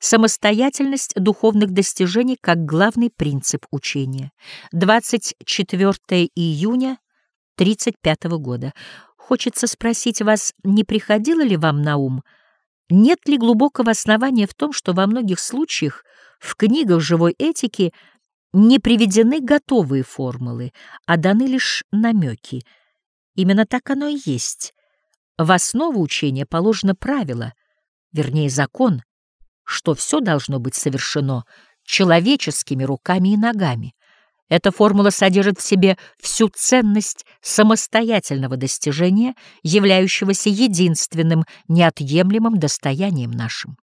Самостоятельность духовных достижений как главный принцип учения. 24 июня 35 года. Хочется спросить вас, не приходило ли вам на ум, нет ли глубокого основания в том, что во многих случаях в книгах живой этики не приведены готовые формулы, а даны лишь намеки. Именно так оно и есть. В основу учения положено правило, вернее закон, что все должно быть совершено человеческими руками и ногами. Эта формула содержит в себе всю ценность самостоятельного достижения, являющегося единственным неотъемлемым достоянием нашим.